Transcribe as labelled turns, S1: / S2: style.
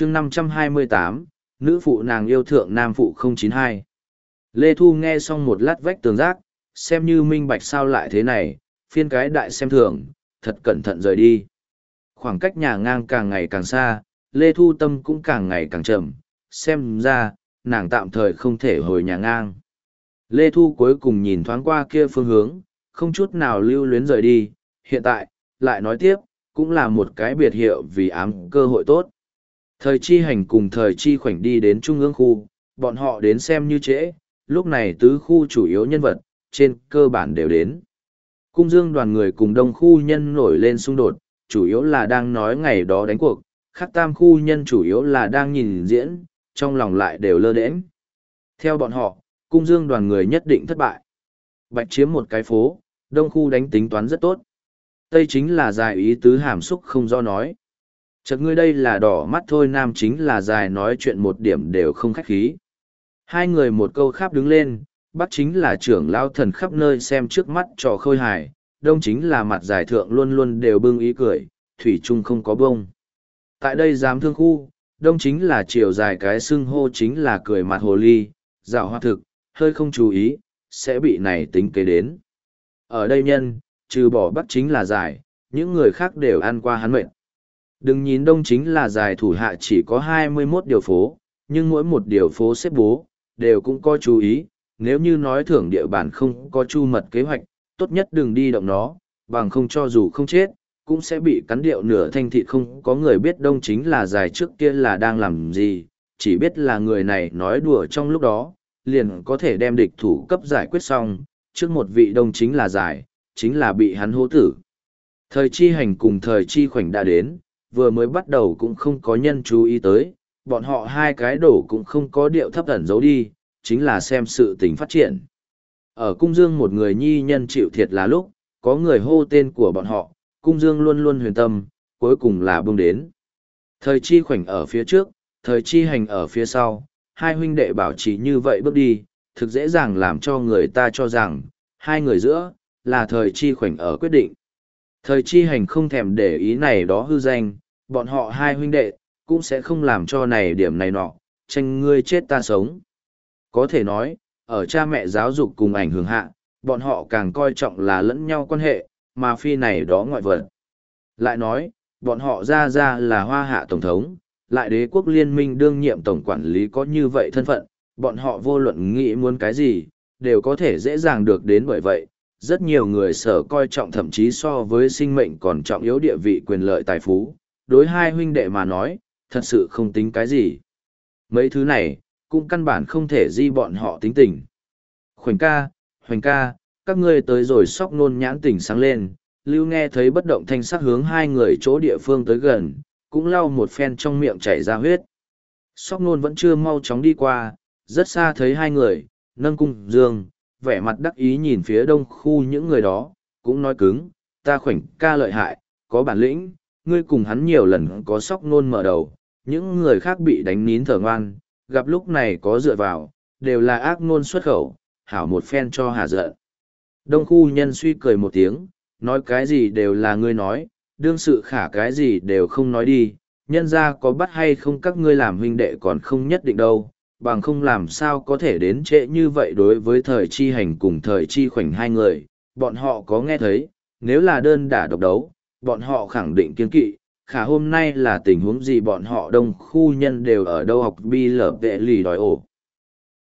S1: chương 528, nữ phụ nàng yêu thượng nam phụ 092. Lê Thu nghe xong một lát vách tường giác, xem như minh bạch sao lại thế này, phiên cái đại xem thường, thật cẩn thận rời đi. Khoảng cách nhà ngang càng ngày càng xa, Lê Thu tâm cũng càng ngày càng chậm, xem ra, nàng tạm thời không thể hồi nhà ngang. Lê Thu cuối cùng nhìn thoáng qua kia phương hướng, không chút nào lưu luyến rời đi, hiện tại, lại nói tiếp, cũng là một cái biệt hiệu vì ám cơ hội tốt. Thời chi hành cùng thời chi khoảnh đi đến trung ương khu, bọn họ đến xem như trễ, lúc này tứ khu chủ yếu nhân vật, trên cơ bản đều đến. Cung dương đoàn người cùng đông khu nhân nổi lên xung đột, chủ yếu là đang nói ngày đó đánh cuộc, Khắc tam khu nhân chủ yếu là đang nhìn diễn, trong lòng lại đều lơ đễnh. Theo bọn họ, cung dương đoàn người nhất định thất bại. Bạch chiếm một cái phố, đông khu đánh tính toán rất tốt. Tây chính là dài ý tứ hàm xúc không do nói. Chợt ngươi đây là đỏ mắt thôi nam chính là dài nói chuyện một điểm đều không khách khí. Hai người một câu khắp đứng lên, bắc chính là trưởng lao thần khắp nơi xem trước mắt trò khôi hài, đông chính là mặt giải thượng luôn luôn đều bưng ý cười, thủy chung không có bông. Tại đây giám thương khu, đông chính là chiều dài cái xưng hô chính là cười mặt hồ ly, dạo hoa thực, hơi không chú ý, sẽ bị này tính kế đến. Ở đây nhân, trừ bỏ bắc chính là dài, những người khác đều ăn qua hắn mệnh. Đừng nhìn đông chính là dài thủ hạ chỉ có 21 điều phố, nhưng mỗi một điều phố xếp bố, đều cũng có chú ý, nếu như nói thưởng địa bàn không có chu mật kế hoạch, tốt nhất đừng đi động nó, bằng không cho dù không chết, cũng sẽ bị cắn điệu nửa thanh thị không có người biết đông chính là dài trước kia là đang làm gì, chỉ biết là người này nói đùa trong lúc đó, liền có thể đem địch thủ cấp giải quyết xong, trước một vị đông chính là dài, chính là bị hắn hô tử. Thời chi hành cùng thời chi khoảnh đã đến, vừa mới bắt đầu cũng không có nhân chú ý tới, bọn họ hai cái đổ cũng không có điệu thấp ẩn giấu đi, chính là xem sự tình phát triển. Ở cung dương một người nhi nhân chịu thiệt là lúc, có người hô tên của bọn họ, cung dương luôn luôn huyền tâm, cuối cùng là bông đến. Thời chi khoảnh ở phía trước, thời chi hành ở phía sau, hai huynh đệ bảo trì như vậy bước đi, thực dễ dàng làm cho người ta cho rằng, hai người giữa, là thời chi khoảnh ở quyết định. Thời chi hành không thèm để ý này đó hư danh, bọn họ hai huynh đệ, cũng sẽ không làm cho này điểm này nọ, tranh ngươi chết ta sống. Có thể nói, ở cha mẹ giáo dục cùng ảnh hưởng hạ, bọn họ càng coi trọng là lẫn nhau quan hệ, mà phi này đó ngoại vật. Lại nói, bọn họ ra ra là hoa hạ tổng thống, lại đế quốc liên minh đương nhiệm tổng quản lý có như vậy thân phận, bọn họ vô luận nghĩ muốn cái gì, đều có thể dễ dàng được đến bởi vậy. Rất nhiều người sở coi trọng thậm chí so với sinh mệnh còn trọng yếu địa vị quyền lợi tài phú, đối hai huynh đệ mà nói, thật sự không tính cái gì. Mấy thứ này, cũng căn bản không thể di bọn họ tính tình. Khoảnh ca, hoành ca, các ngươi tới rồi sóc nôn nhãn tỉnh sáng lên, lưu nghe thấy bất động thanh sắc hướng hai người chỗ địa phương tới gần, cũng lau một phen trong miệng chảy ra huyết. Sóc nôn vẫn chưa mau chóng đi qua, rất xa thấy hai người, nâng cung dương, vẻ mặt đắc ý nhìn phía đông khu những người đó, cũng nói cứng, ta khoảnh ca lợi hại, có bản lĩnh, ngươi cùng hắn nhiều lần có sóc nôn mở đầu, những người khác bị đánh nín thở ngoan, gặp lúc này có dựa vào, đều là ác nôn xuất khẩu, hảo một phen cho hà giận. Đông khu nhân suy cười một tiếng, nói cái gì đều là ngươi nói, đương sự khả cái gì đều không nói đi, nhân ra có bắt hay không các ngươi làm huynh đệ còn không nhất định đâu, bằng không làm sao có thể đến trễ như vậy đối với thời chi hành cùng thời chi khoảnh hai người, bọn họ có nghe thấy, nếu là đơn đả độc đấu, bọn họ khẳng định kiên kỵ, khả hôm nay là tình huống gì bọn họ đông khu nhân đều ở đâu học bi lở vệ lì đòi ổ.